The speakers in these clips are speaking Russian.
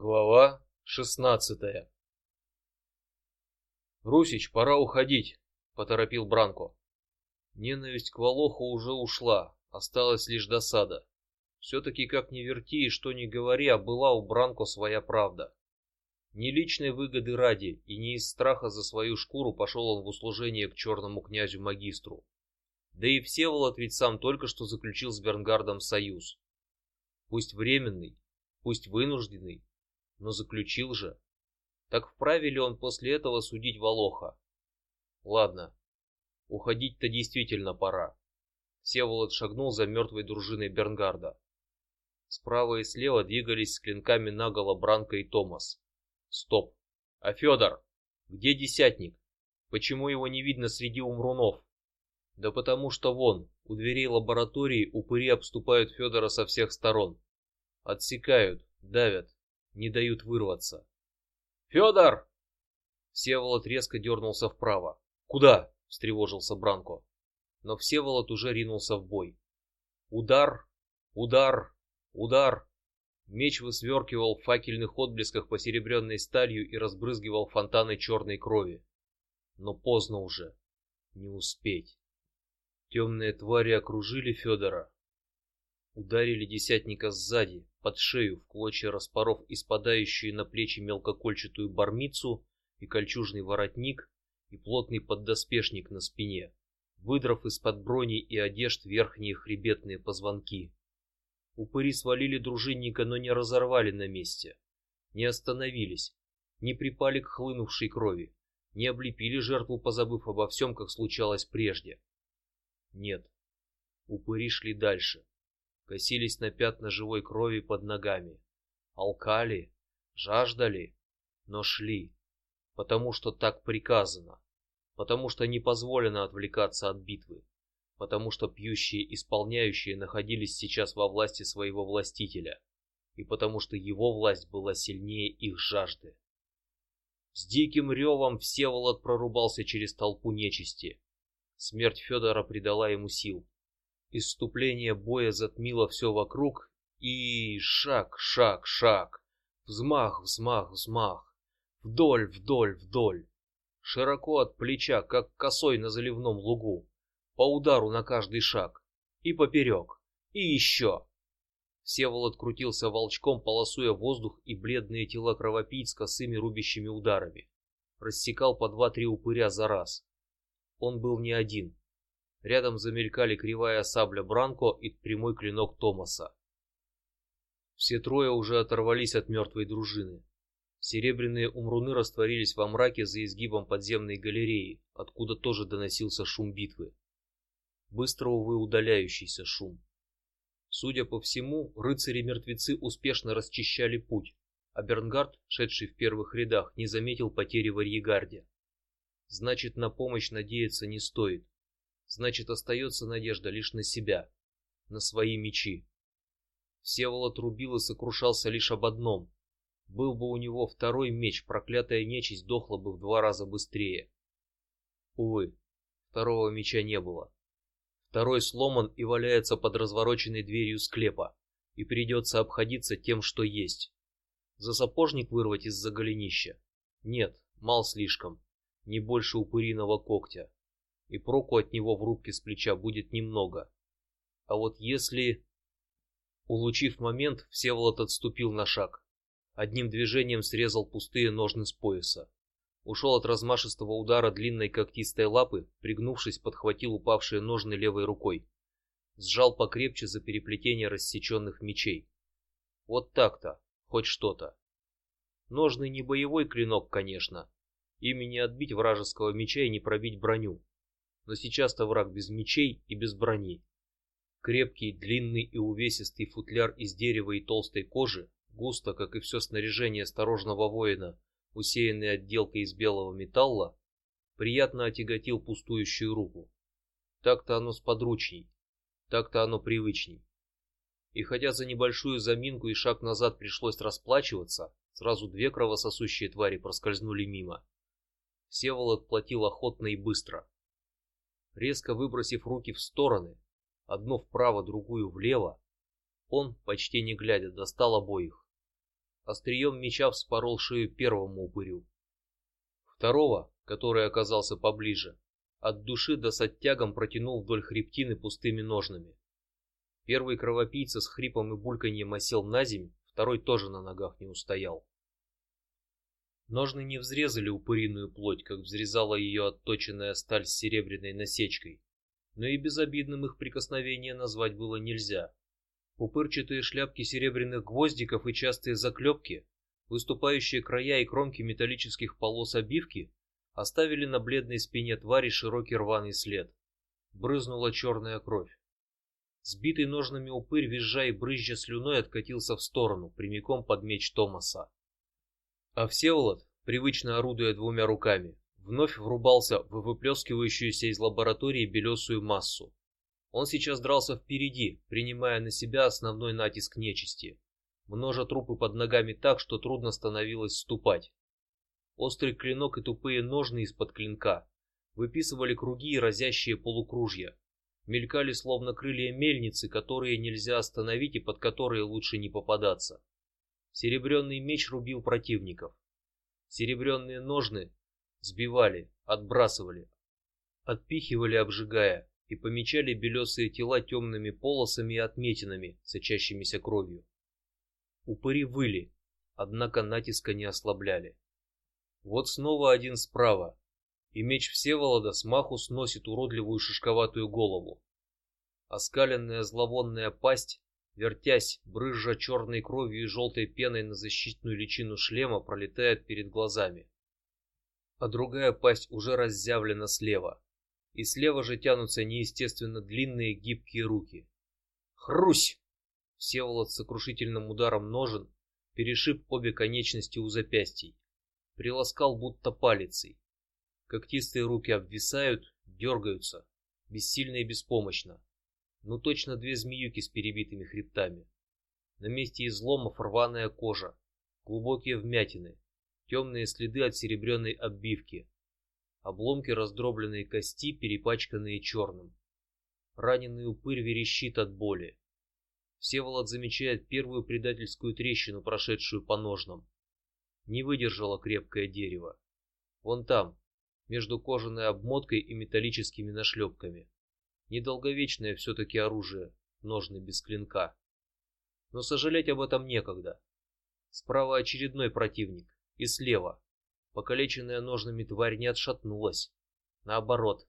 Глава шестнадцатая. Русич, пора уходить, поторопил Бранко. Ненависть к Волоху уже ушла, осталась лишь досада. Все-таки как ни верти и что ни говори, а была у Бранко своя правда. Не личной выгоды ради и не из страха за свою шкуру пошел он в услужение к черному князю магистру. Да и Всеволод ведь сам только что заключил с Бернгардом союз, пусть временный, пусть вынужденный, но заключил же. Так вправе ли он после этого судить Волоха? Ладно, уходить-то действительно пора. Всеволод шагнул за мертвой дружиной Бернгарда. Справа и слева двигались с клинками наголо Бранко и Томас. Стоп. А Федор? Где десятник? Почему его не видно среди умрунов? Да потому что вон у дверей лаборатории упыри обступают Федора со всех сторон, отсекают, давят, не дают вырваться. Федор! Всеволод резко дернулся вправо. Куда? встревожился Бранко. Но Всеволод уже ринулся в бой. Удар, удар, удар. Меч высверкивал в факельных отблесках посеребренной сталью и разбрызгивал фонтаны черной крови. Но поздно уже, не успеть. Темные твари окружили Федора, ударили десятника сзади, под шею, в клочья распоров и спадающую на плечи мелкокольчатую бармицу и кольчужный воротник и плотный поддоспешник на спине, выдрав из-под брони и одежд верхние хребетные позвонки. Упыри свалили дружинника, но не разорвали на месте, не остановились, не припали к хлынувшей крови, не облепили жертву, позабыв обо всем, как случалось прежде. Нет, упыри шли дальше, косились на пятна живой крови под ногами, алкали, жаждали, но шли, потому что так приказано, потому что не позволено отвлекаться от битвы, потому что пьющие исполняющие находились сейчас во власти своего властителя, и потому что его власть была сильнее их жажды. С диким ревом Всеволод прорубался через толпу нечисти. Смерть Федора придала ему сил. Иступление боя затмило все вокруг, и шаг, шаг, шаг, взмах, взмах, взмах, вдоль, вдоль, вдоль, широко от плеча, как косой на заливном лугу, по удару на каждый шаг, и поперек, и еще. Всеволод крутился волчком, полосуя воздух и бледные тела кровопийц косыми рубящими ударами, рассекал по два-три упыря за раз. Он был не один. Рядом замелькали кривая сабля Бранко и прямой клинок Томаса. Все трое уже оторвались от мертвой дружины. Серебряные умруны растворились во мраке за изгибом подземной галереи, откуда тоже доносился шум битвы. Быстро увы удаляющийся шум. Судя по всему, рыцари-мертвецы успешно расчищали путь, а Бернгард, шедший в первых рядах, не заметил потери в арьегарде. Значит, на помощь надеяться не стоит. Значит, остается надежда лишь на себя, на свои мечи. Всеволод рубил и сокрушался лишь об одном: был бы у него второй меч, проклятая нечисть дохла бы в два раза быстрее. Увы, второго меча не было. Второй сломан и валяется под развороченной дверью склепа, и придется обходиться тем, что есть. За сапожник вырвать из-за голенища? Нет, мал слишком, не больше упыриного когтя и проку от него в рубке с плеча будет немного. А вот если, улучив момент, Всеволод отступил на шаг, одним движением срезал пустые ножны с пояса, ушел от размашистого удара длинной когтистой лапы, пригнувшись, подхватил упавшие ножны левой рукой, сжал покрепче за переплетение рассеченных мечей. Вот так-то, хоть что-то. Ножны не боевой клинок, конечно, ими не отбить вражеского меча и не пробить броню но сейчас-то враг без мечей и без брони. Крепкий, длинный и увесистый футляр из дерева и толстой кожи, густо, как и все снаряжение осторожного воина, усеянный отделкой из белого металла, приятно отяготил пустующую руку. Так-то оно сподручней, так-то оно привычней. И хотя за небольшую заминку и шаг назад пришлось расплачиваться, сразу две кровососущие твари проскользнули мимо. Всеволод платил охотно и быстро резко выбросив руки в стороны, одну вправо, другую влево, он, почти не глядя, достал обоих. острием меча вспорол шею первому упырю. Второго, который оказался поближе, от души до с оттягом протянул вдоль хребтины пустыми ножнами. Первый кровопийца с хрипом и бульканьем осел на земь, второй тоже на ногах не устоял. Ножны не взрезали упыриную плоть, как взрезала ее отточенная сталь с серебряной насечкой, но и безобидным их прикосновение назвать было нельзя. Пупырчатые шляпки серебряных гвоздиков и частые заклепки, выступающие края и кромки металлических полос обивки оставили на бледной спине твари широкий рваный след. Брызнула черная кровь. Сбитый ножными упырь, визжа и брызжа слюной, откатился в сторону, прямиком под меч Томаса. А Всеволод, привычно орудуя двумя руками, вновь врубался в выплескивающуюся из лаборатории белесую массу. Он сейчас дрался впереди, принимая на себя основной натиск нечисти, множа трупы под ногами так, что трудно становилось ступать. Острый клинок и тупые ножны из-под клинка выписывали круги и разящие полукружья, мелькали словно крылья мельницы, которые нельзя остановить и под которые лучше не попадаться. Серебряный меч рубил противников. Серебряные ножны сбивали, отбрасывали, отпихивали, обжигая, и помечали белесые тела темными полосами и отметинами, сочащимися кровью. Упыри выли, однако натиска не ослабляли. Вот снова один справа, и меч Всеволода смаху сносит уродливую шишковатую голову. Оскаленная зловонная пасть, вертясь, брызжа черной кровью и желтой пеной на защитную личину шлема, пролетает перед глазами. А другая пасть уже разъявлена слева, и слева же тянутся неестественно длинные гибкие руки. Хрусь! Всеволод с сокрушительным ударом ножен перешиб обе конечности у запястий приласкал будто палицей. Когтистые руки обвисают, дергаются, бессильно и беспомощно. Ну точно две змеюки с перебитыми хребтами. На месте изломов рваная кожа, глубокие вмятины, темные следы от серебряной оббивки, обломки раздробленной кости, перепачканные черным. Раненый упырь верещит от боли. Всеволод замечает первую предательскую трещину, прошедшую по ножнам не выдержало крепкое дерево. Вон там, между кожаной обмоткой и металлическими нашлепками. Недолговечное все-таки оружие, ножны без клинка. Но сожалеть об этом некогда. Справа очередной противник, и слева. Покалеченная ножными тварь не отшатнулась, наоборот,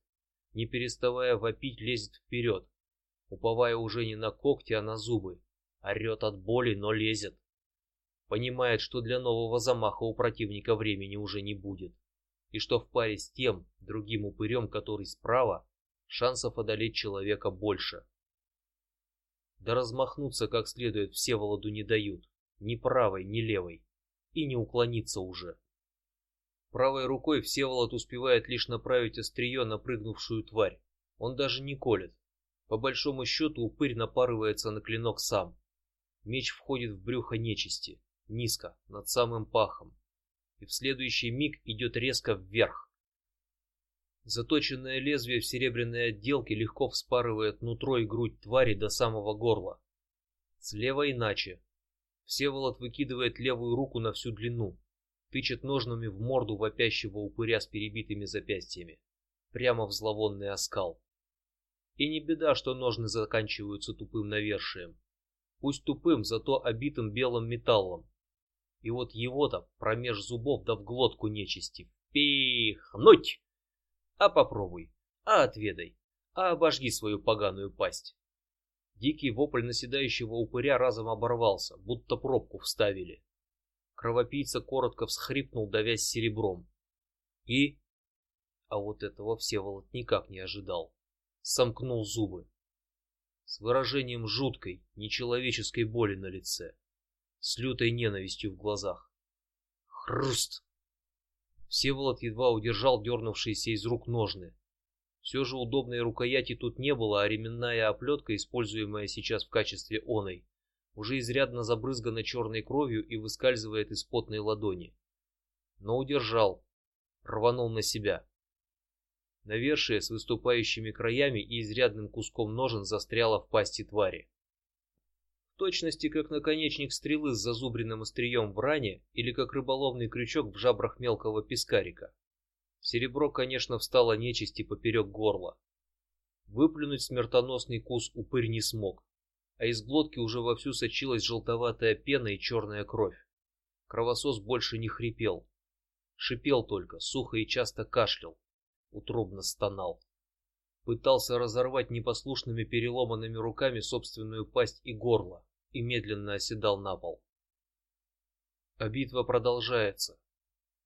не переставая вопить, лезет вперед, уповая уже не на когти, а на зубы, орет от боли, но лезет. Понимает, что для нового замаха у противника времени уже не будет, и что в паре с тем другим упырем, который справа, шансов одолеть человека больше. Да размахнуться как следует все Всеволоду не дают, ни правой, ни левой, и не уклониться уже. Правой рукой Всеволод успевает лишь направить острие на прыгнувшую тварь. Он даже не колет. По большому счету упырь напарывается на клинок сам. Меч входит в брюхо нечисти низко, над самым пахом, и в следующий миг идет резко вверх. Заточенное лезвие в серебряной отделке легко вспарывает нутро и грудь твари до самого горла. Слева иначе. Всеволод выкидывает левую руку на всю длину, тычет ножнами в морду вопящего упыря с перебитыми запястьями, прямо в зловонный оскал. И не беда, что ножны заканчиваются тупым навершием. Пусть тупым, зато обитым белым металлом, и вот его-то промеж зубов да в глотку нечисти пихнуть. А попробуй, а отведай, а обожги свою поганую пасть. Дикий вопль наседающего упыря разом оборвался, будто пробку вставили. Кровопийца коротко всхрипнул, давясь серебром. И, а вот этого Всеволод никак не ожидал, сомкнул зубы с выражением жуткой, нечеловеческой боли на лице с лютой ненавистью в глазах. Хруст! Всеволод едва удержал дернувшиеся из рук ножны. Все же удобной рукояти тут не было, а ременная оплетка, используемая сейчас в качестве оной, уже изрядно забрызгана черной кровью и выскальзывает из потной ладони. Но удержал, рванул на себя. Навершие с выступающими краями и изрядным куском ножен застряло в пасти твари точности как наконечник стрелы с зазубренным острием в ране или как рыболовный крючок в жабрах мелкого пескарика. Серебро, конечно, встало нечисти поперек горла. Выплюнуть смертоносный кус упырь не смог, а из глотки уже вовсю сочилась желтоватая пена и черная кровь. Кровосос больше не хрипел, шипел только, сухо и часто кашлял, утробно стонал, пытался разорвать непослушными переломанными руками собственную пасть и горло и медленно оседал на пол. А битва продолжается.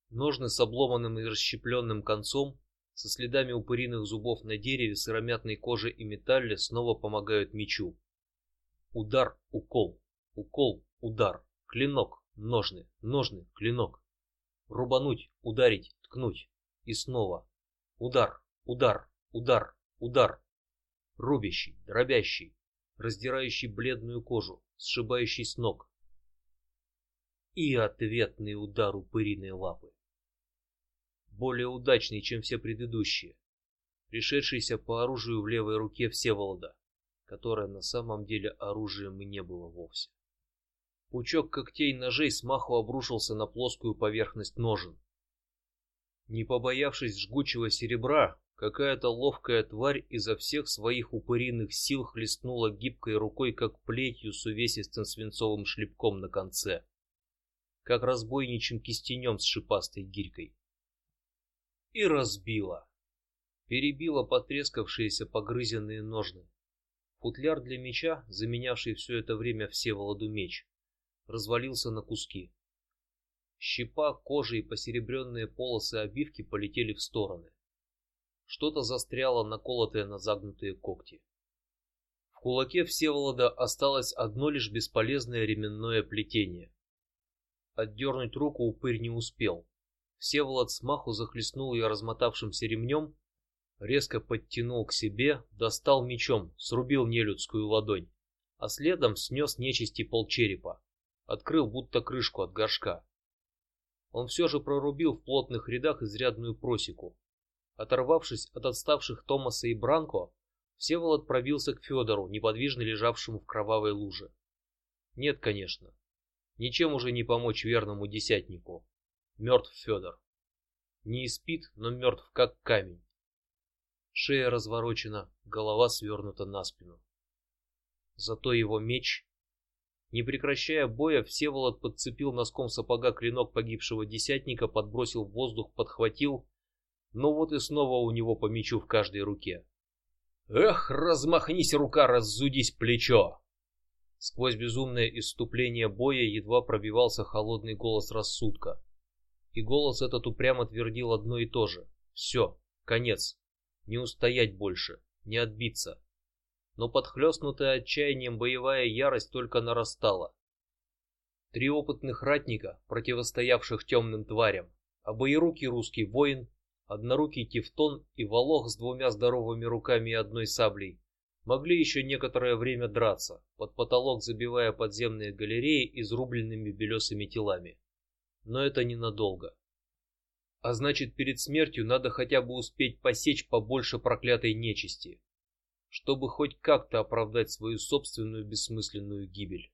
Ножны с обломанным и расщепленным концом, со следами упыриных зубов на дереве, сыромятной коже и металле, снова помогают мечу. Удар, укол, укол, удар, клинок, ножны, ножны, клинок. Рубануть, ударить, ткнуть и снова удар, удар, удар, удар. Рубящий, дробящий, раздирающий бледную кожу, сшибающий с ног. И ответный удар упыриной лапы, более удачный, чем все предыдущие, пришедшийся по оружию в левой руке Всеволода которое на самом деле оружием и не было вовсе. Пучок когтей ножей смаху обрушился на плоскую поверхность ножен. Не побоявшись жгучего серебра, какая-то ловкая тварь изо всех своих упыриных сил хлестнула гибкой рукой, как плетью с увесистым свинцовым шлепком на конце, как разбойничьим кистенем с шипастой гирькой, и разбила, перебила потрескавшиеся погрызенные ножны. Футляр для меча, заменявший все это время все Всеволоду меч, развалился на куски. Щепа, кожа и посеребренные полосы обивки полетели в стороны. Что-то застряло, наколотое на загнутые когти. В кулаке Всеволода осталось одно лишь бесполезное ременное плетение. Отдернуть руку упырь не успел. Всеволод смаху захлестнул ее размотавшимся ремнем резко подтянул к себе, достал мечом, срубил нелюдскую ладонь, а следом снес нечисти полчерепа, открыл будто крышку от горшка. Он все же прорубил в плотных рядах изрядную просеку. Оторвавшись от отставших Томаса и Бранко, Всеволод пробился к Федору, неподвижно лежавшему в кровавой луже. Нет, конечно, ничем уже не помочь верному десятнику. Мертв Федор. Не спит, но мертв как камень шея разворочена, голова свернута на спину. Зато его меч, не прекращая боя, Всеволод подцепил носком сапога клинок погибшего десятника, подбросил в воздух, подхватил, но вот и снова у него по мечу в каждой руке. Эх, размахнись рука, раззудись плечо! Сквозь безумное исступление боя едва пробивался холодный голос рассудка, и голос этот упрямо твердил одно и то же: все, конец, не устоять больше, не отбиться. Но подхлестнутая отчаянием боевая ярость только нарастала. Три опытных ратника, противостоявших темным тварям, обоирукий русский воин, однорукий тевтон и волох с двумя здоровыми руками и одной саблей, могли еще некоторое время драться, под потолок забивая подземные галереи изрубленными белесыми телами. Но это ненадолго. А значит, перед смертью надо хотя бы успеть посечь побольше проклятой нечисти, чтобы хоть как-то оправдать свою собственную бессмысленную гибель.